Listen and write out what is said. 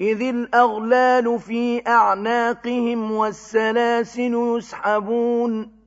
إذ الأغلال في أعناقهم والسلاسل يسحبون